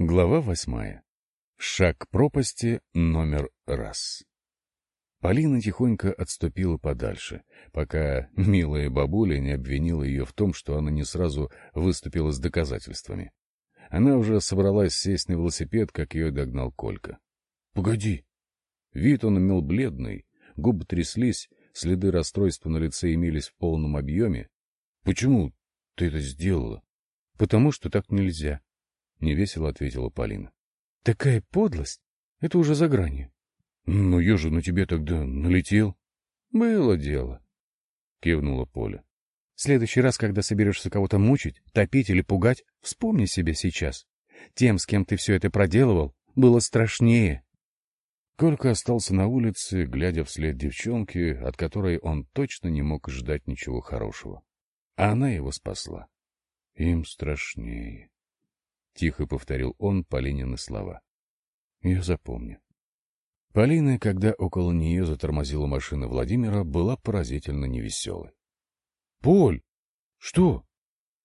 Глава восьмая. Шаг к пропасти номер раз. Полина тихонько отступила подальше, пока милая бабуля не обвинила ее в том, что она не сразу выступила с доказательствами. Она уже собралась сесть на велосипед, как ее догнал Колька. — Погоди! Вид он имел бледный, губы тряслись, следы расстройства на лице имелись в полном объеме. — Почему ты это сделала? — Потому что так нельзя, — невесело ответила Полина. — Такая подлость! Это уже за гранью. — Ну, я же на тебе тогда налетел. — Было дело, — кивнула Поля. — В следующий раз, когда соберешься кого-то мучить, топить или пугать, вспомни себе сейчас. Тем, с кем ты все это проделывал, было страшнее. Колька остался на улице, глядя вслед девчонке, от которой он точно не мог ждать ничего хорошего. А она его спасла. Им страшнее. Тихо повторил он Полинины слова. Я запомню. Полина, когда около нее затормозила машина Владимира, была поразительно невеселой. — Поль! Что?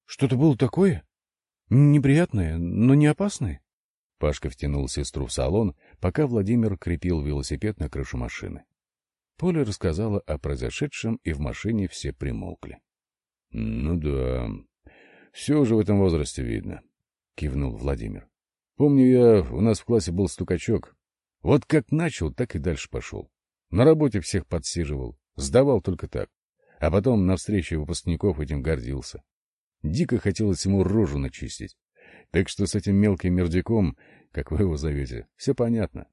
Что-то было такое? Неприятное, но не опасное? Пашка втянул сестру в салон, пока Владимир крепил велосипед на крышу машины. Поля рассказала о произошедшем, и в машине все примолкли. — Ну да, все уже в этом возрасте видно, — кивнул Владимир. — Помню я, у нас в классе был стукачок. Вот как начал, так и дальше пошел. На работе всех подсиживал, сдавал только так. А потом на встрече выпускников этим гордился. Дико хотелось ему рожу начистить. Так что с этим мелким мердяком, как вы его зовете, все понятно.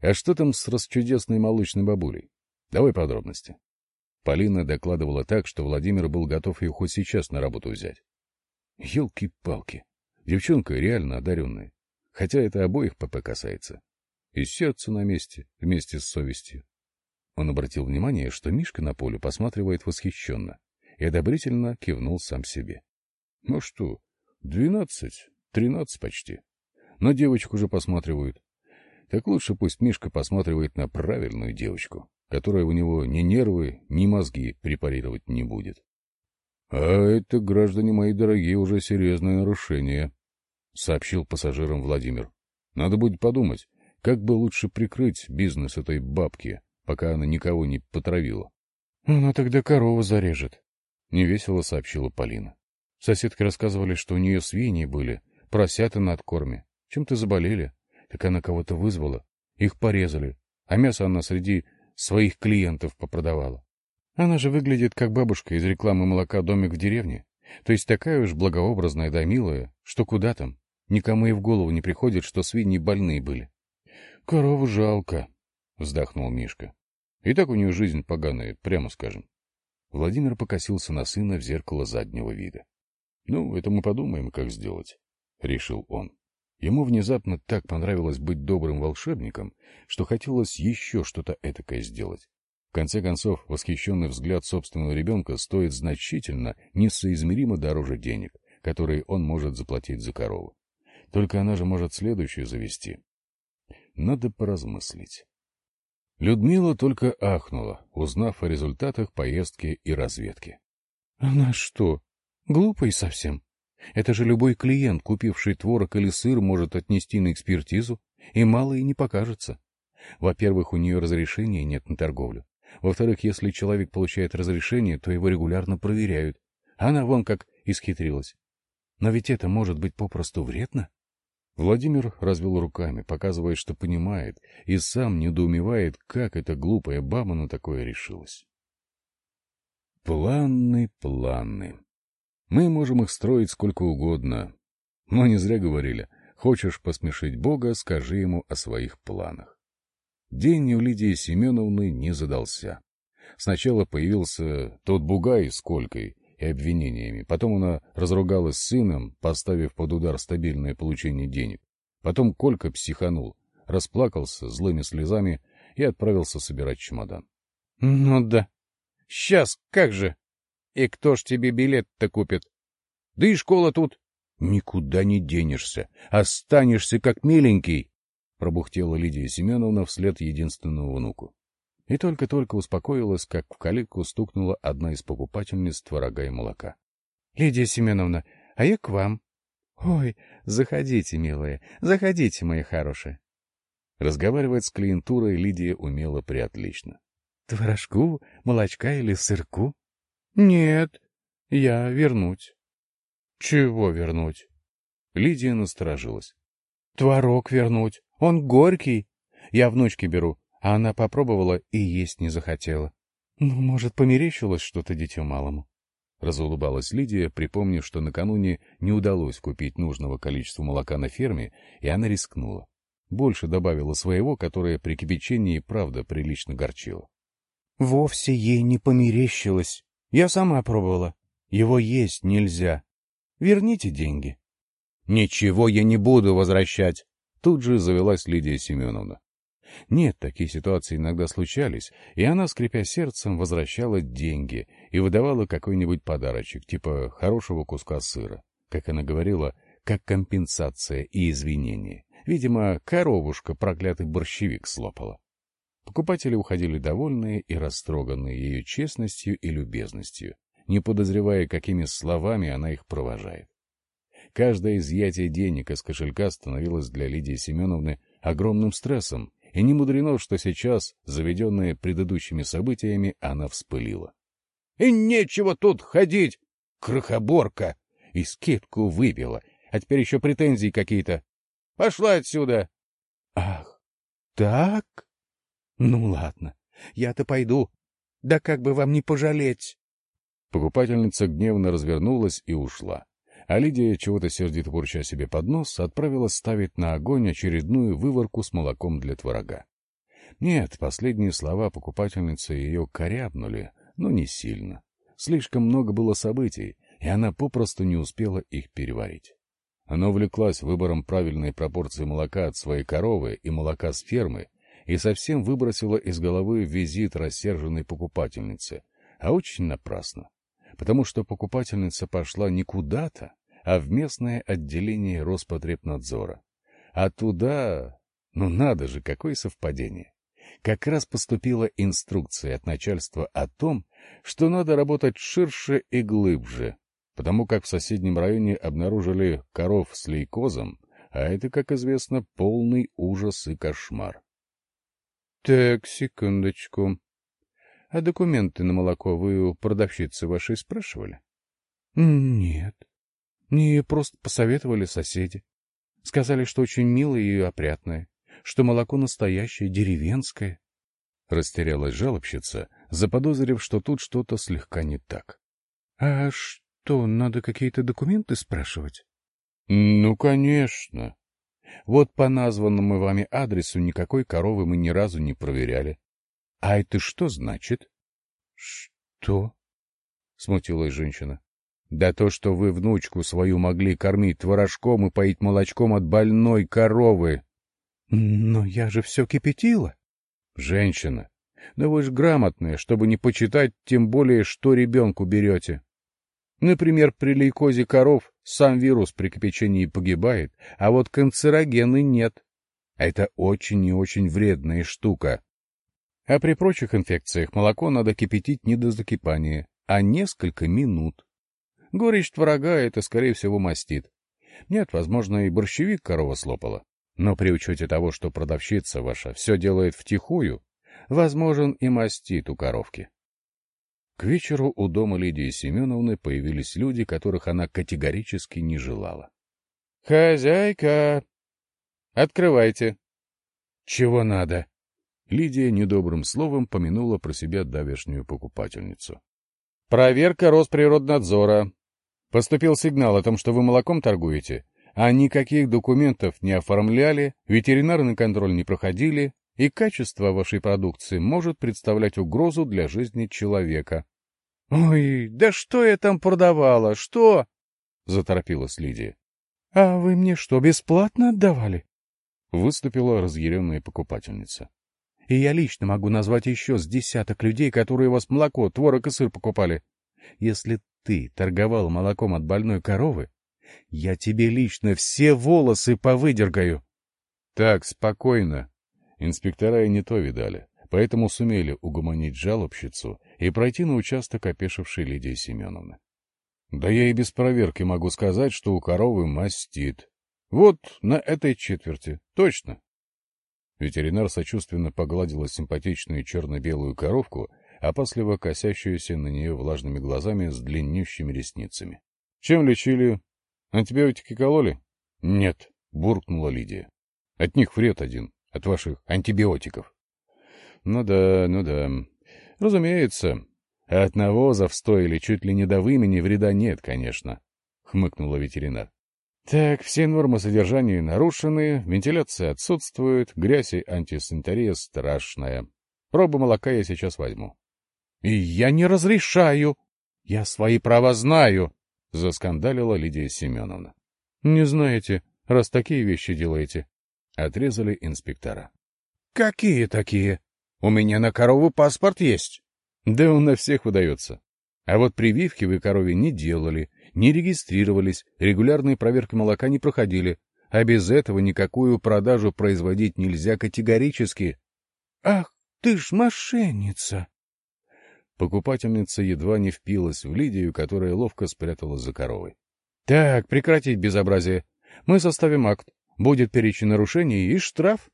А что там с расчудесной молочной бабулей? Давай подробности. Полина докладывала так, что Владимир был готов ее хоть сейчас на работу взять. Елки-палки. Девчонка реально одаренная. Хотя это обоих ПП касается. И сердце на месте, вместе с совестью. Он обратил внимание, что Мишка на поле посматривает восхищенно и одобрительно кивнул сам себе. Ну что, двенадцать, Тринадцать почти. На девочку уже посматривают. Так лучше пусть Мишка посматривает на правильную девочку, которая у него ни нервы, ни мозги препарировать не будет. — А это, граждане мои дорогие, уже серьезное нарушение, — сообщил пассажирам Владимир. — Надо будет подумать, как бы лучше прикрыть бизнес этой бабки, пока она никого не потравила. — Она тогда корову зарежет, — невесело сообщила Полина. Соседки рассказывали, что у нее свиньи были, Просята на откорме. Чем-то заболели. Так она кого-то вызвала. Их порезали. А мясо она среди своих клиентов попродавала. Она же выглядит как бабушка из рекламы молока «Домик в деревне». То есть такая уж благообразная да милая, что куда там. Никому и в голову не приходит, что свиньи больные были. — Корову жалко, — вздохнул Мишка. — И так у нее жизнь поганая, прямо скажем. Владимир покосился на сына в зеркало заднего вида. — Ну, это мы подумаем, как сделать. — решил он. Ему внезапно так понравилось быть добрым волшебником, что хотелось еще что-то этакое сделать. В конце концов, восхищенный взгляд собственного ребенка стоит значительно, несоизмеримо дороже денег, которые он может заплатить за корову. Только она же может следующую завести. Надо поразмыслить. Людмила только ахнула, узнав о результатах поездки и разведки. — Она что, глупая совсем? Это же любой клиент, купивший творог или сыр, может отнести на экспертизу, и мало и не покажется. Во-первых, у нее разрешения нет на торговлю. Во-вторых, если человек получает разрешение, то его регулярно проверяют. Она вон как исхитрилась. Но ведь это может быть попросту вредно. Владимир развел руками, показывая, что понимает, и сам недоумевает, как эта глупая баба на такое решилась. Планы, планы. Мы можем их строить сколько угодно. Но не зря говорили, хочешь посмешить Бога, скажи ему о своих планах. День у Лидии Семеновны не задался. Сначала появился тот бугай с Колькой и обвинениями. Потом она разругалась с сыном, поставив под удар стабильное получение денег. Потом Колька психанул, расплакался злыми слезами и отправился собирать чемодан. — Ну да. Сейчас, как же? И кто ж тебе билет-то купит? Да и школа тут. Никуда не денешься. Останешься как миленький, пробухтела Лидия Семеновна вслед единственному внуку. И только-только успокоилась, как в калитку стукнула одна из покупательниц творога и молока. — Лидия Семеновна, а я к вам. — «Ой, заходите, милые, заходите, мои хорошие». Разговаривать с клиентурой Лидия умела приотлично. «Творожку, молочка или сырку?» «Нет, я вернуть». «Чего вернуть?» Лидия насторожилась. «Творог вернуть. Он горький. Я внучке беру, а она попробовала и есть не захотела. Ну, может, померещилось что-то дитю малому?» Разулыбалась Лидия, припомнив, что накануне не удалось купить нужного количества молока на ферме, и она рискнула. Больше добавила своего, которое при кипячении правда прилично горчило. «Вовсе ей не померещилось. Я сама пробовала. Его есть нельзя. Верните деньги». «Ничего я не буду возвращать!» Тут же завелась Лидия Семеновна. Нет, такие ситуации иногда случались, и она, скрипя сердцем, возвращала деньги и выдавала какой-нибудь подарочек, типа хорошего куска сыра, как она говорила, как компенсация и извинение. Видимо, коровушка проклятый борщевик слопала. Покупатели уходили довольные и растроганные ее честностью и любезностью, не подозревая, какими словами она их провожает. Каждое изъятие денег из кошелька становилось для Лидии Семеновны огромным стрессом, и не мудрено, что сейчас, заведенная предыдущими событиями, она вспылила. — И нечего тут ходить, крохоборка! И скидку выбила, а теперь еще претензии какие-то. Пошла отсюда! — Ах, так? Ну ладно, я-то пойду. Да как бы вам не пожалеть! Покупательница гневно развернулась и ушла. А Лидия, чего-то сердито бурча себе под нос, отправилась ставить на огонь очередную выворку с молоком для творога. Нет, последние слова покупательницы ее корябнули, но не сильно. Слишком много было событий, и она попросту не успела их переварить. Она увлеклась выбором правильной пропорции молока от своей коровы и молока с фермы и совсем выбросила из головы визит рассерженной покупательницы, а очень напрасно, потому что покупательница пошла не куда-то, а в местное отделение Роспотребнадзора. А туда... Ну надо же, какое совпадение! Как раз поступила инструкция от начальства о том, что надо работать ширше и глубже, потому как в соседнем районе обнаружили коров с лейкозом, а это, как известно, полный ужас и кошмар. — Так, секундочку. А документы на молоко вы у продавщицы вашей спрашивали? — Нет. Мне просто посоветовали соседи. Сказали, что очень милое и опрятное, что молоко настоящее, деревенское. Растерялась жалобщица, заподозрив, что тут что-то слегка не так. — А что, надо какие-то документы спрашивать? — Ну, конечно. Вот по названному вами адресу никакой коровы мы ни разу не проверяли. А это что значит? — Что? — смутилась женщина. Да то, что вы внучку свою могли кормить творожком и поить молочком от больной коровы. Но я же все кипятила. Женщина, да вы ж грамотная, чтобы не почитать, тем более, что ребенку берете. Например, при лейкозе коров сам вирус при кипячении погибает, а вот канцерогены нет. Это очень и очень вредная штука. А при прочих инфекциях молоко надо кипятить не до закипания, а несколько минут. Горечь врага это, скорее всего, мастит. Нет, возможно, и борщевик корова слопала. Но при учете того, что продавщица ваша все делает втихую, возможен и мастит у коровки. К вечеру у дома Лидии Семеновны появились люди, которых она категорически не желала. — Хозяйка! Открывайте! — Чего надо? Лидия недобрым словом помянула про себя давешнюю покупательницу. — Проверка Росприроднадзора. Поступил сигнал о том, что вы молоком торгуете, а никаких документов не оформляли, ветеринарный контроль не проходили, и качество вашей продукции может представлять угрозу для жизни человека. — Ой, да что я там продавала, что? — заторопилась Лидия. — А вы мне что, бесплатно отдавали? — выступила разъяренная покупательница. — И я лично могу назвать еще с десяток людей, которые у вас молоко, творог и сыр покупали. Если ты торговал молоком от больной коровы, я тебе лично все волосы повыдергаю. Так, спокойно. Инспектора и не то видали, поэтому сумели угомонить жалобщицу и пройти на участок опешившей Лидии Семеновны. Да я и без проверки могу сказать, что у коровы мастит. Вот на этой четверти. Точно. Ветеринар сочувственно погладила симпатичную черно-белую коровку, опасливо косящуюся на нее влажными глазами с длиннющими ресницами. — Чем лечили? Антибиотики кололи? — Нет, — буркнула Лидия. — От них вред один, от ваших антибиотиков. — Ну да, ну да. Разумеется, от навозов стоили чуть ли не до вымени вреда нет, конечно, — хмыкнула ветеринар. Так, все нормы содержания нарушены, вентиляция отсутствует, грязь и антисанитария страшная. Пробу молока я сейчас возьму. — И я не разрешаю! Я свои права знаю! — заскандалила Лидия Семеновна. — Не знаете, раз такие вещи делаете. Отрезали инспектора. — Какие такие? У меня на корову паспорт есть. Да он на всех выдается. А вот прививки вы корове не делали, не регистрировались, регулярные проверки молока не проходили, а без этого никакую продажу производить нельзя категорически. — Ах, ты ж мошенница! Покупательница едва не впилась в Лидию, которая ловко спряталась за коровой. — Так, прекратить безобразие. Мы составим акт. Будет перечень нарушений и штраф.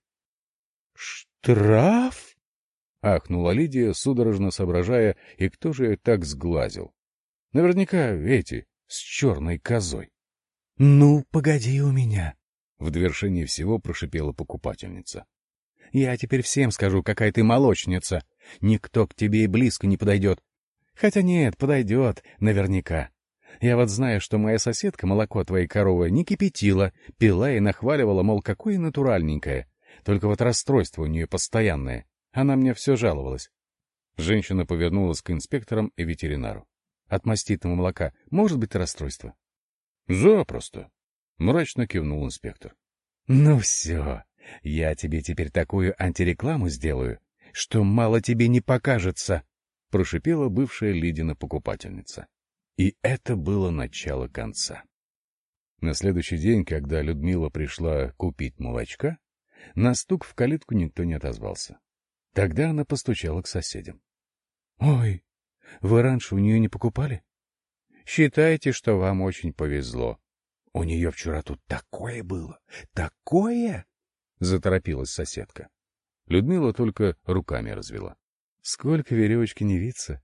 — Штраф? — ахнула Лидия, судорожно соображая, и кто же ее так сглазил. — Наверняка эти, с черной козой. — Ну, погоди у меня, — в довершении всего прошипела покупательница. — Я теперь всем скажу, какая ты молочница. Никто к тебе и близко не подойдет. Хотя нет, подойдет, наверняка. Я вот знаю, что моя соседка молоко твоей коровы не кипятила, пила и нахваливала, мол, какое натуральненькое. Только вот расстройство у нее постоянное. Она мне все жаловалась. Женщина повернулась к инспекторам и ветеринару. От маститного молока может быть расстройство? — Запросто. — мрачно кивнул инспектор. — Ну все, я тебе теперь такую антирекламу сделаю, что мало тебе не покажется, — прошипела бывшая Лидина покупательница. И это было начало конца. На следующий день, когда Людмила пришла купить молочка, на стук в калитку никто не отозвался. Тогда она постучала к соседям. — Ой, вы раньше у нее не покупали? — Считайте, что вам очень повезло. У нее вчера тут такое было, такое! — заторопилась соседка. Людмила только руками развела. — Сколько веревочки не виться.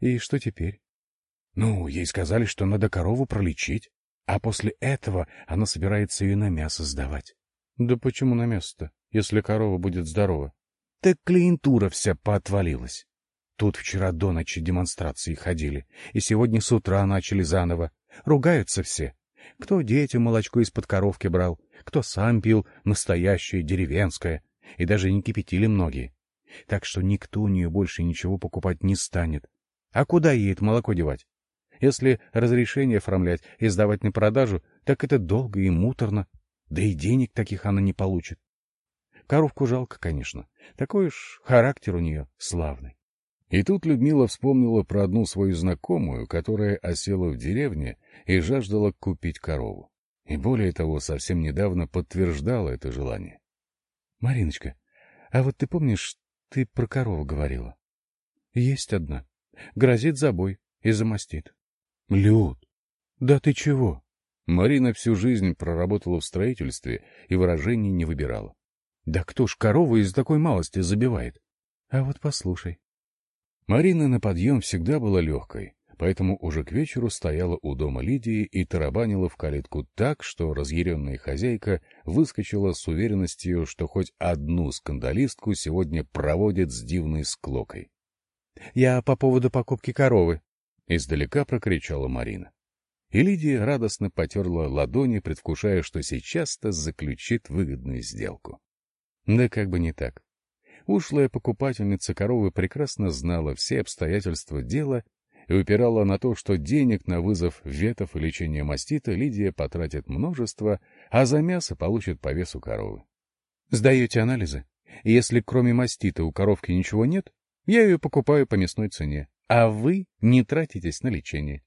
И что теперь? — Ну, ей сказали, что надо корову пролечить, а после этого она собирается ее на мясо сдавать. — Да почему на мясо-то, если корова будет здорова? Так клиентура вся поотвалилась. Тут вчера до ночи демонстрации ходили, и сегодня с утра начали заново. Ругаются все. Кто детям молочко из-под коровки брал, кто сам пил настоящее деревенское, и даже не кипятили многие. Так что никто у нее больше ничего покупать не станет. А куда ей это молоко девать? Если разрешение оформлять и сдавать на продажу, так это долго и муторно, да и денег таких она не получит. Коровку жалко, конечно. Такой уж характер у нее славный. И тут Людмила вспомнила про одну свою знакомую, которая осела в деревне и жаждала купить корову. И более того, совсем недавно подтверждала это желание. — Мариночка, а вот ты помнишь, ты про корову говорила? — Есть одна. Грозит забой и замостит. — Люд! Да ты чего? Марина всю жизнь проработала в строительстве и выражений не выбирала. Да кто ж корову из такой малости забивает? А вот послушай. Марина на подъем всегда была легкой, поэтому уже к вечеру стояла у дома Лидии и тарабанила в калитку так, что разъяренная хозяйка выскочила с уверенностью, что хоть одну скандалистку сегодня проводит с дивной склокой. — Я по поводу покупки коровы, — издалека прокричала Марина. И Лидия радостно потерла ладони, предвкушая, что сейчас-то заключит выгодную сделку. Да как бы не так. Ушлая покупательница коровы прекрасно знала все обстоятельства дела и упирала на то, что денег на вызов ветов и лечение мастита Лидия потратит множество, а за мясо получит по весу коровы. Сдаете анализы? Если кроме мастита у коровки ничего нет, я ее покупаю по мясной цене, а вы не тратитесь на лечение.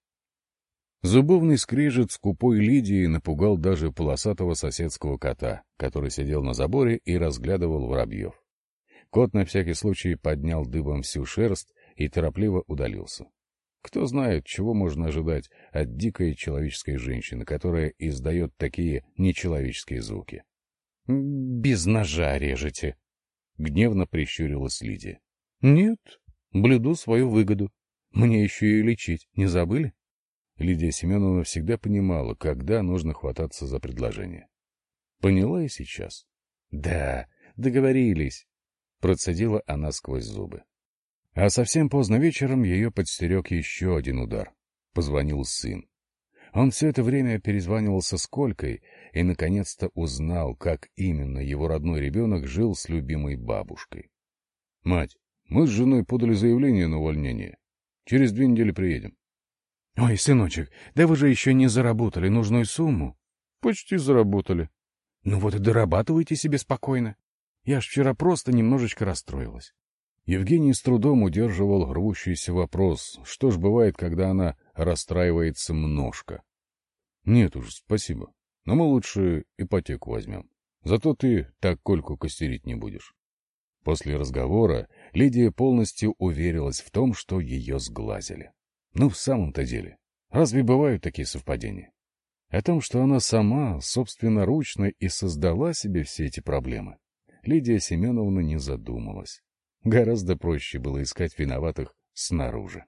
Зубовный скрежет скупой Лидии напугал даже полосатого соседского кота, который сидел на заборе и разглядывал воробьев. Кот на всякий случай поднял дыбом всю шерсть и торопливо удалился. Кто знает, чего можно ожидать от дикой человеческой женщины, которая издает такие нечеловеческие звуки. — Без ножа режете, — гневно прищурилась Лидия. — Нет, блюду свою выгоду. Мне еще и лечить, не забыли? Лидия Семеновна всегда понимала, когда нужно хвататься за предложение. Поняла и сейчас. — Да, договорились, — процедила она сквозь зубы. А совсем поздно вечером ее подстерег еще один удар. Позвонил сын. Он все это время перезванивался с Колькой и, наконец-то, узнал, как именно его родной ребенок жил с любимой бабушкой. — Мать, мы с женой подали заявление на увольнение. Через две недели приедем. — Ой, сыночек, да вы же еще не заработали нужную сумму. — Почти заработали. — Ну вот и дорабатывайте себе спокойно. Я ж вчера просто немножечко расстроилась. Евгений с трудом удерживал рвущийся вопрос, что ж бывает, когда она расстраивается множко. — Нет уж, спасибо. Но мы лучше ипотеку возьмем. Зато ты так Кольку костерить не будешь. После разговора Лидия полностью уверилась в том, что ее сглазили. Ну, в самом-то деле, разве бывают такие совпадения? О том, что она сама собственноручно и создала себе все эти проблемы, Лидия Семеновна не задумалась. Гораздо проще было искать виноватых снаружи.